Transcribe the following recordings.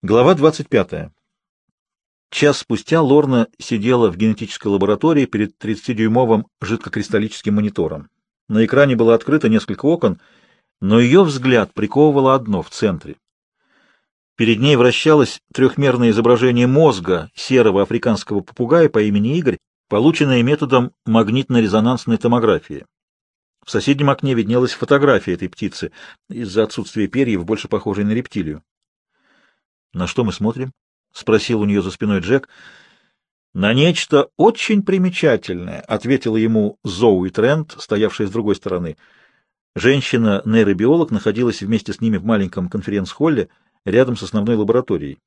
Глава 25. Час спустя Лорна сидела в генетической лаборатории перед 30-дюймовым жидкокристаллическим монитором. На экране было открыто несколько окон, но ее взгляд приковывало одно в центре. Перед ней вращалось трехмерное изображение мозга серого африканского попугая по имени Игорь, полученное методом магнитно-резонансной томографии. В соседнем окне виднелась фотография этой птицы, из-за отсутствия перьев, больше похожей на рептилию. «На что мы смотрим?» — спросил у нее за спиной Джек. «На нечто очень примечательное», — ответила ему Зоуи Трент, стоявшая с другой стороны. Женщина-нейробиолог находилась вместе с ними в маленьком конференц-холле рядом с основной лабораторией.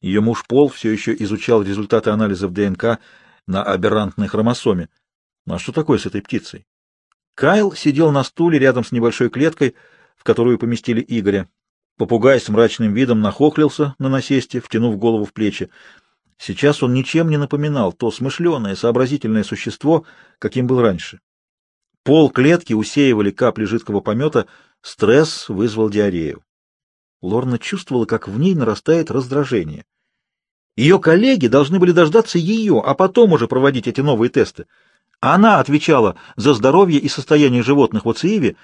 Ее муж Пол все еще изучал результаты анализов ДНК на аберрантной хромосоме. А что такое с этой птицей? Кайл сидел на стуле рядом с небольшой клеткой, в которую поместили Игоря. Попугай с мрачным видом нахохлился на насесте, втянув голову в плечи. Сейчас он ничем не напоминал то смышленое, сообразительное существо, каким был раньше. Пол клетки усеивали капли жидкого помета, стресс вызвал диарею. Лорна чувствовала, как в ней нарастает раздражение. Ее коллеги должны были дождаться ее, а потом уже проводить эти новые тесты. Она отвечала за здоровье и состояние животных в Оциеве,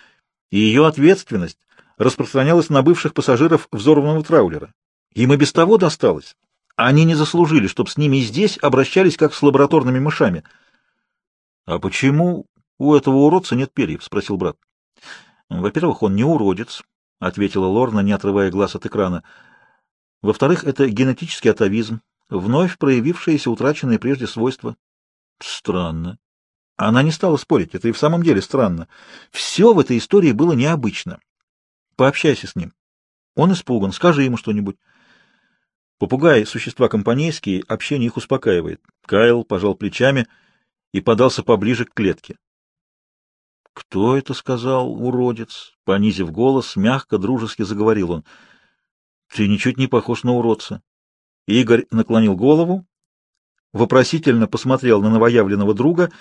и ее ответственность распространялась на бывших пассажиров взорванного траулера. Им и без того досталось. Они не заслужили, чтобы с ними и здесь обращались как с лабораторными мышами. — А почему у этого уродца нет перьев? — спросил брат. — Во-первых, он не уродец, — ответила Лорна, не отрывая глаз от экрана. — Во-вторых, это генетический атовизм, вновь проявившееся утраченное прежде свойство. — Странно. Она не стала спорить, это и в самом деле странно. Все в этой истории было необычно. Пообщайся с ним. Он испуган, скажи ему что-нибудь. Попугаи — существа компанейские, общение их успокаивает. Кайл пожал плечами и подался поближе к клетке. — Кто это сказал, уродец? — понизив голос, мягко, дружески заговорил он. — Ты ничуть не похож на уродца. Игорь наклонил голову, вопросительно посмотрел на новоявленного друга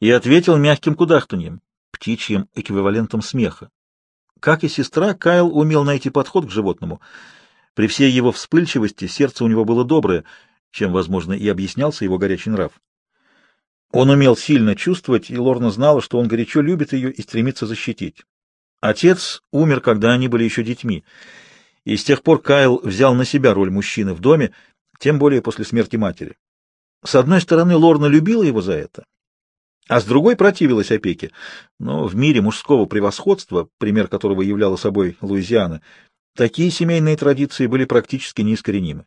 и ответил мягким кудахтаньем, птичьим эквивалентом смеха. Как и сестра, Кайл умел найти подход к животному. При всей его вспыльчивости сердце у него было доброе, чем, возможно, и объяснялся его горячий нрав. Он умел сильно чувствовать, и Лорна знала, что он горячо любит ее и стремится защитить. Отец умер, когда они были еще детьми, и с тех пор Кайл взял на себя роль мужчины в доме, тем более после смерти матери. С одной стороны, Лорна любила его за это, а с другой противилась опеке. Но в мире мужского превосходства, пример которого являла собой Луизиана, такие семейные традиции были практически неискоренимы.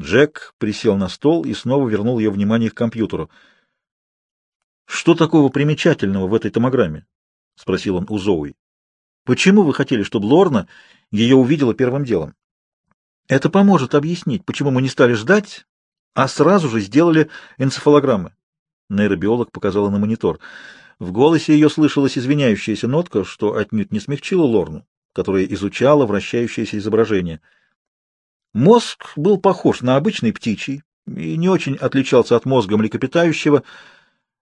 Джек присел на стол и снова вернул ее внимание к компьютеру. «Что такого примечательного в этой томограмме?» — спросил он у Зоуи. «Почему вы хотели, чтобы Лорна ее увидела первым делом?» «Это поможет объяснить, почему мы не стали ждать, а сразу же сделали энцефалограммы. Нейробиолог показала на монитор. В голосе ее слышалась извиняющаяся нотка, что отнюдь не смягчила Лорну, которая изучала вращающееся изображение. Мозг был похож на обычный птичий и не очень отличался от мозга млекопитающего.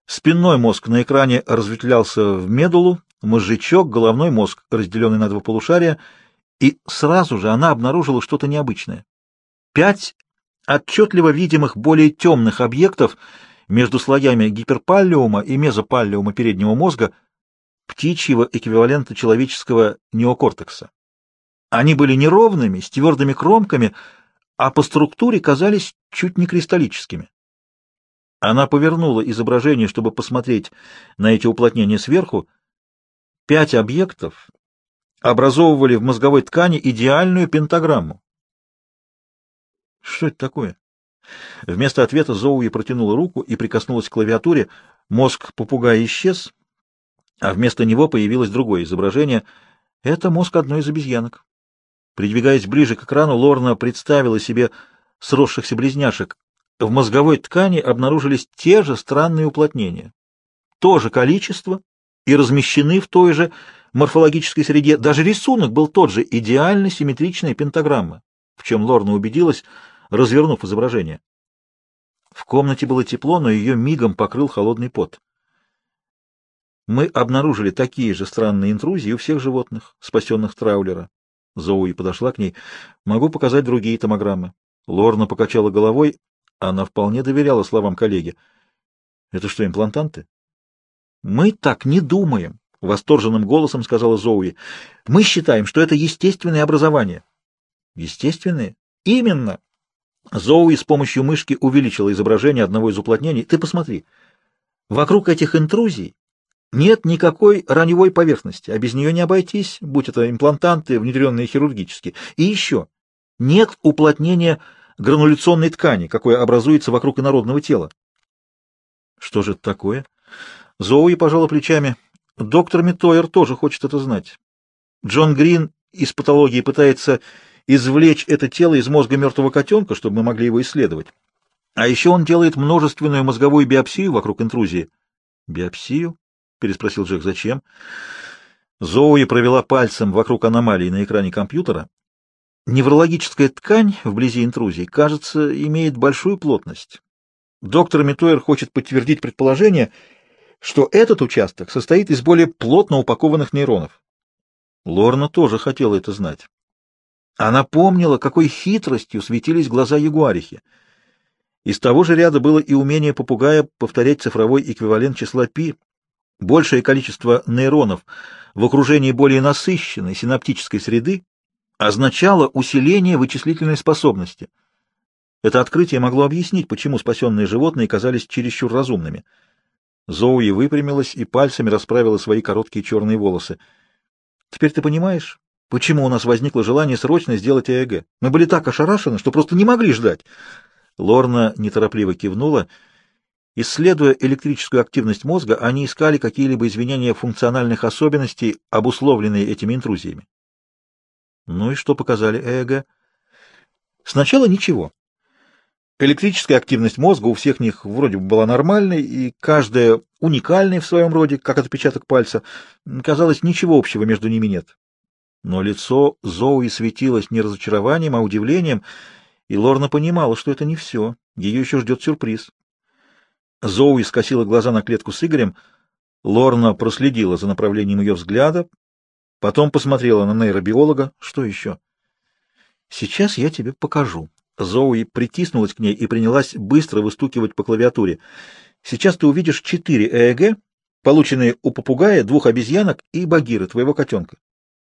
Спинной мозг на экране разветвлялся в медулу, мозжечок, головной мозг, разделенный на два полушария, и сразу же она обнаружила что-то необычное. Пять отчетливо видимых более темных объектов — между слоями гиперпаллиума и мезопаллиума переднего мозга птичьего эквивалента человеческого неокортекса. Они были неровными, с твердыми кромками, а по структуре казались чуть не кристаллическими. Она повернула изображение, чтобы посмотреть на эти уплотнения сверху. Пять объектов образовывали в мозговой ткани идеальную пентаграмму. Что это такое? Вместо ответа Зоуи протянула руку и прикоснулась к клавиатуре. Мозг попугая исчез, а вместо него появилось другое изображение. Это мозг одной из обезьянок. Придвигаясь ближе к экрану, Лорна представила себе сросшихся близняшек. В мозговой ткани обнаружились те же странные уплотнения. То же количество и размещены в той же морфологической среде. Даже рисунок был тот же, идеально симметричная пентаграмма, в чем Лорна убедилась — развернув изображение. В комнате было тепло, но ее мигом покрыл холодный пот. Мы обнаружили такие же странные интрузии у всех животных, спасенных траулера. Зоуи подошла к ней. «Могу показать другие томограммы». Лорна покачала головой. Она вполне доверяла словам коллеги. «Это что, имплантанты?» «Мы так не думаем», — восторженным голосом сказала Зоуи. «Мы считаем, что это естественное образование». «Естественное?» «Именно!» Зоуи с помощью мышки увеличила изображение одного из уплотнений. «Ты посмотри. Вокруг этих интрузий нет никакой раневой поверхности, а без нее не обойтись, будь это имплантанты, внедренные хирургически. И еще, нет уплотнения грануляционной ткани, какое образуется вокруг инородного тела. Что же это такое? Зоуи пожала плечами. Доктор Митойер тоже хочет это знать. Джон Грин из патологии пытается извлечь это тело из мозга мертвого котенка, чтобы мы могли его исследовать. А еще он делает множественную мозговую биопсию вокруг интрузии. Биопсию? — переспросил Джек. — Зачем? Зоуи провела пальцем вокруг аномалии на экране компьютера. Неврологическая ткань вблизи интрузии, кажется, имеет большую плотность. Доктор Митуэр хочет подтвердить предположение, что этот участок состоит из более плотно упакованных нейронов. Лорна тоже хотела это знать. Она помнила, какой хитростью светились глаза ягуарихи. Из того же ряда было и умение попугая повторять цифровой эквивалент числа π, Большее количество нейронов в окружении более насыщенной синаптической среды означало усиление вычислительной способности. Это открытие могло объяснить, почему спасенные животные казались чересчур разумными. Зоуи выпрямилась и пальцами расправила свои короткие черные волосы. «Теперь ты понимаешь, почему у нас возникло желание срочно сделать ЭЭГ? Мы были так ошарашены, что просто не могли ждать». Лорна неторопливо кивнула — Исследуя электрическую активность мозга, они искали какие-либо извинения функциональных особенностей, обусловленные этими интрузиями. Ну и что показали ЭЭГ? Сначала ничего. Электрическая активность мозга у всех них вроде бы была нормальной, и каждая уникальная в своем роде, как отпечаток пальца. Казалось, ничего общего между ними нет. Но лицо Зоуи светилось не разочарованием, а удивлением, и Лорна понимала, что это не все. Ее еще ждет сюрприз. Зоуи скосила глаза на клетку с Игорем. Лорна проследила за направлением ее взгляда, потом посмотрела на нейробиолога. Что еще? Сейчас я тебе покажу. Зоуи притиснулась к ней и принялась быстро выстукивать по клавиатуре. Сейчас ты увидишь четыре ЭЭГ, полученные у попугая, двух обезьянок и багиры, твоего котенка.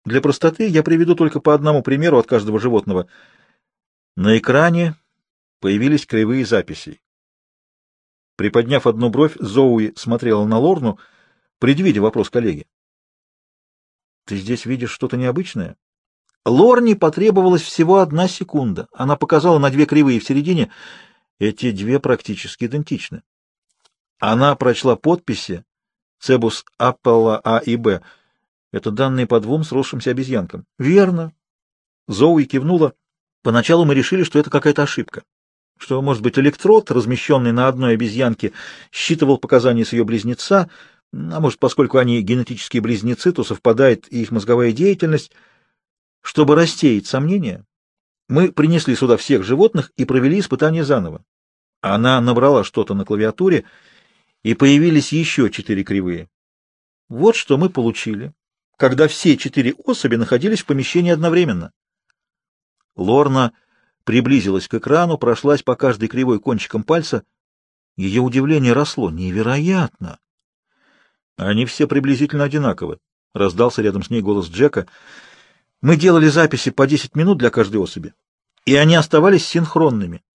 Для простоты я приведу только по одному примеру от каждого животного. На экране появились кривые записи. Приподняв одну бровь, Зоуи смотрела на Лорну, предвидя вопрос коллеги. — Ты здесь видишь что-то необычное? Лорне потребовалась всего одна секунда. Она показала на две кривые в середине. Эти две практически идентичны. Она прочла подписи Цебус Аппелла А и Б. Это данные по двум сросшимся обезьянкам. — Верно. Зоуи кивнула. Поначалу мы решили, что это какая-то ошибка что, может быть, электрод, размещенный на одной обезьянке, считывал показания с ее близнеца, а может, поскольку они генетические близнецы, то совпадает и их мозговая деятельность. Чтобы рассеять сомнения, мы принесли сюда всех животных и провели испытание заново. Она набрала что-то на клавиатуре, и появились еще четыре кривые. Вот что мы получили, когда все четыре особи находились в помещении одновременно. Лорна приблизилась к экрану, прошлась по каждой кривой кончиком пальца. Ее удивление росло. Невероятно! Они все приблизительно одинаковы. Раздался рядом с ней голос Джека. Мы делали записи по 10 минут для каждой особи, и они оставались синхронными.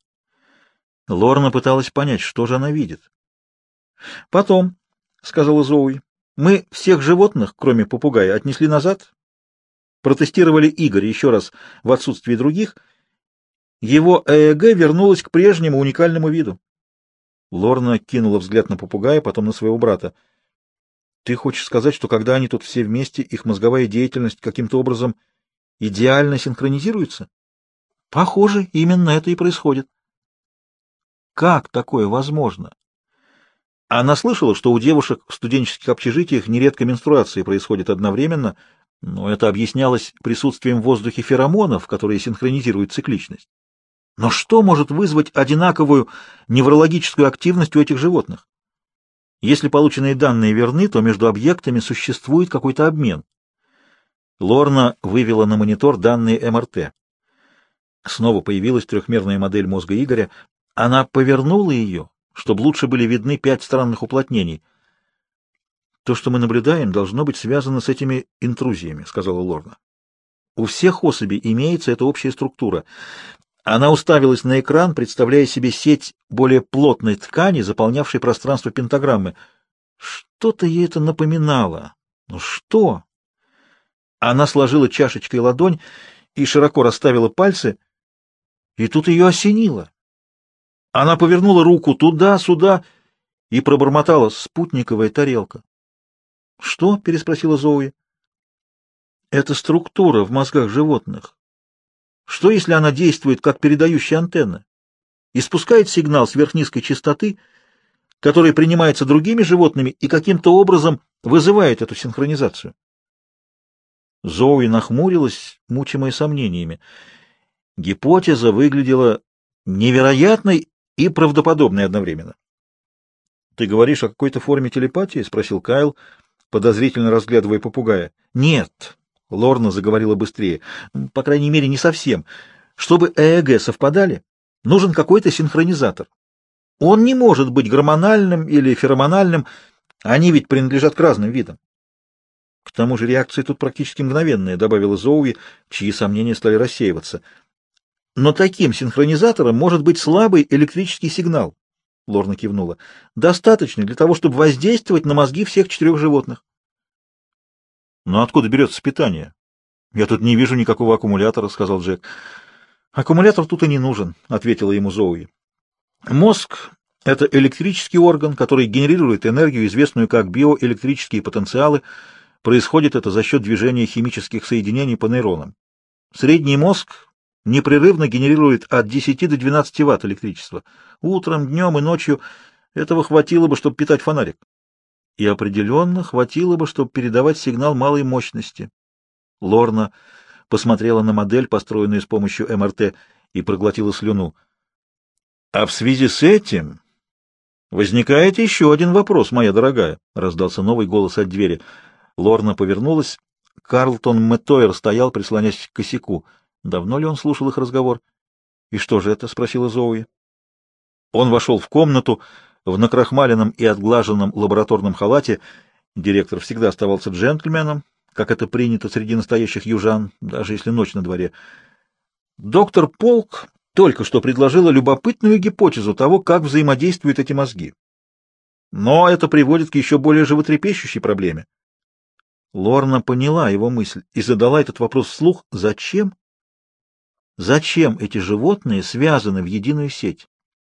Лорна пыталась понять, что же она видит. Потом, — сказала Зоуи, — мы всех животных, кроме попугая, отнесли назад, протестировали Игоря еще раз в отсутствии других — его ЭЭГ вернулось к прежнему уникальному виду. Лорна кинула взгляд на попугая, потом на своего брата. Ты хочешь сказать, что когда они тут все вместе, их мозговая деятельность каким-то образом идеально синхронизируется? Похоже, именно это и происходит. Как такое возможно? Она слышала, что у девушек в студенческих общежитиях нередко менструации происходят одновременно, но это объяснялось присутствием в воздухе феромонов, которые синхронизируют цикличность. Но что может вызвать одинаковую неврологическую активность у этих животных? Если полученные данные верны, то между объектами существует какой-то обмен. Лорна вывела на монитор данные МРТ. Снова появилась трехмерная модель мозга Игоря. Она повернула ее, чтобы лучше были видны пять странных уплотнений. «То, что мы наблюдаем, должно быть связано с этими интрузиями», — сказала Лорна. «У всех особей имеется эта общая структура. Она уставилась на экран, представляя себе сеть более плотной ткани, заполнявшей пространство пентаграммы. Что-то ей это напоминало. Но что? Она сложила чашечкой ладонь и широко расставила пальцы, и тут ее осенило. Она повернула руку туда-сюда и пробормотала «спутниковая тарелка». «Что?» — переспросила Зоуи. «Это структура в мозгах животных. Что, если она действует как передающая антенна? Испускает сигнал сверхнизкой частоты, который принимается другими животными и каким-то образом вызывает эту синхронизацию. Зоуи нахмурилась, мучимая сомнениями. Гипотеза выглядела невероятной и правдоподобной одновременно. — Ты говоришь о какой-то форме телепатии? — спросил Кайл, подозрительно разглядывая попугая. — Нет, Лорна заговорила быстрее. По крайней мере, не совсем. Чтобы ЭЭГ совпадали, нужен какой-то синхронизатор. Он не может быть гормональным или феромональным, они ведь принадлежат к разным видам. К тому же реакции тут практически мгновенные, добавила Зоуи, чьи сомнения стали рассеиваться. Но таким синхронизатором может быть слабый электрический сигнал, Лорна кивнула, достаточный для того, чтобы воздействовать на мозги всех четырех животных. Но откуда берется питание? Я тут не вижу никакого аккумулятора, сказал Джек. Аккумулятор тут и не нужен, ответила ему Зоуи. Мозг — это электрический орган, который генерирует энергию, известную как биоэлектрические потенциалы. Происходит это за счет движения химических соединений по нейронам. Средний мозг непрерывно генерирует от 10 до 12 ватт электричества. Утром, днем и ночью этого хватило бы, чтобы питать фонарик и определенно хватило бы, чтобы передавать сигнал малой мощности. Лорна посмотрела на модель, построенную с помощью МРТ, и проглотила слюну. — А в связи с этим возникает еще один вопрос, моя дорогая, — раздался новый голос от двери. Лорна повернулась. Карлтон Мэттойер стоял, прислонясь к косяку. Давно ли он слушал их разговор? — И что же это? — спросила Зоуи. Он вошел в комнату, — в накрахмаленном и отглаженном лабораторном халате директор всегда оставался джентльменом, как это принято среди настоящих южан, даже если ночь на дворе. Доктор Полк только что предложила любопытную гипотезу того, как взаимодействуют эти мозги. Но это приводит к еще более животрепещущей проблеме. Лорна поняла его мысль и задала этот вопрос вслух. Зачем? Зачем эти животные связаны в единую сеть?